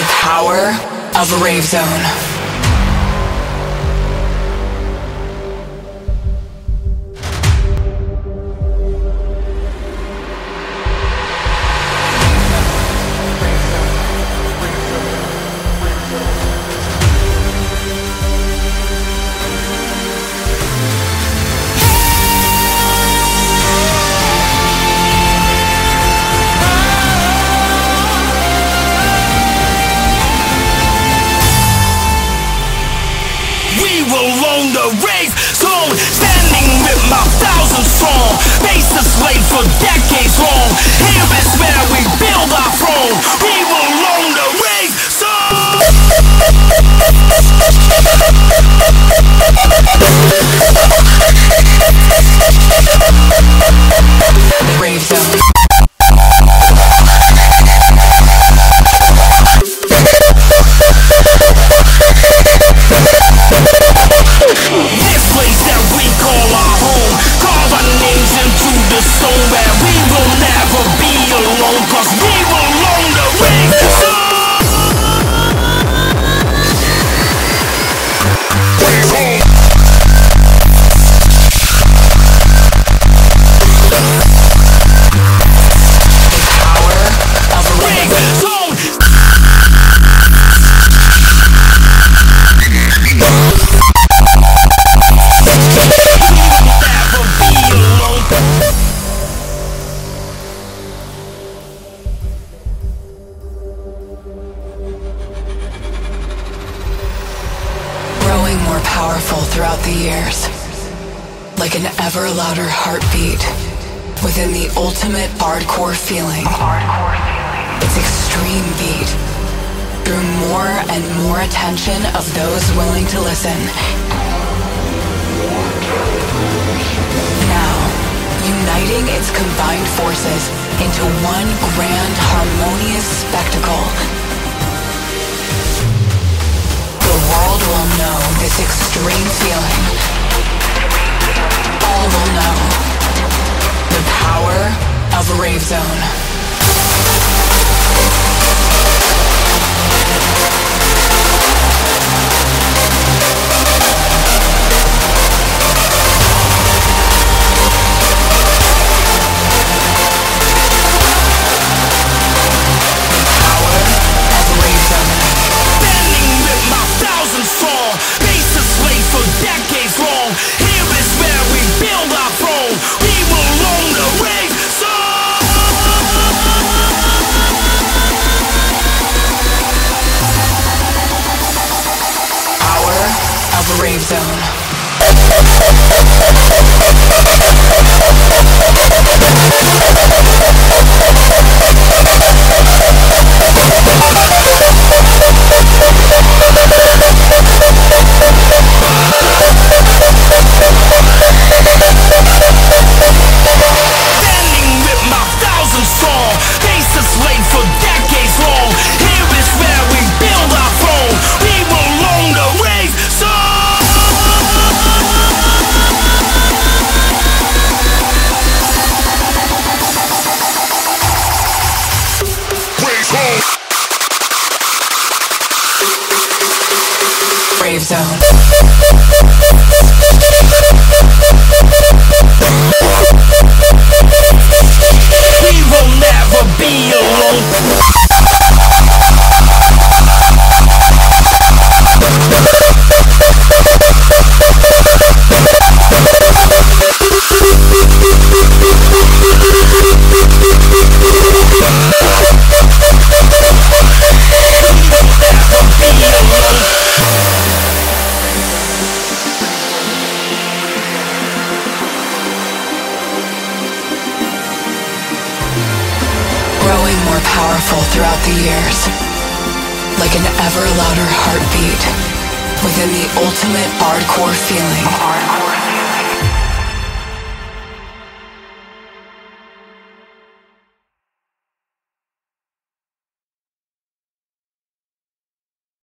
The power of Rave Zone. we will own the race. Soon, standing with my thousand strong, bases laid for decades long. Here is where we build our. throne. powerful throughout the years, like an ever louder heartbeat within the ultimate hardcore feeling. Hardcore feeling. Its extreme beat drew more and more attention of those willing to listen. Now, uniting its combined forces into one grand harmonious dream feeling. All will know the power of Rave Zone. Grave Zone. zone. throughout the years, like an ever louder heartbeat within the ultimate hardcore feeling. Hardcore.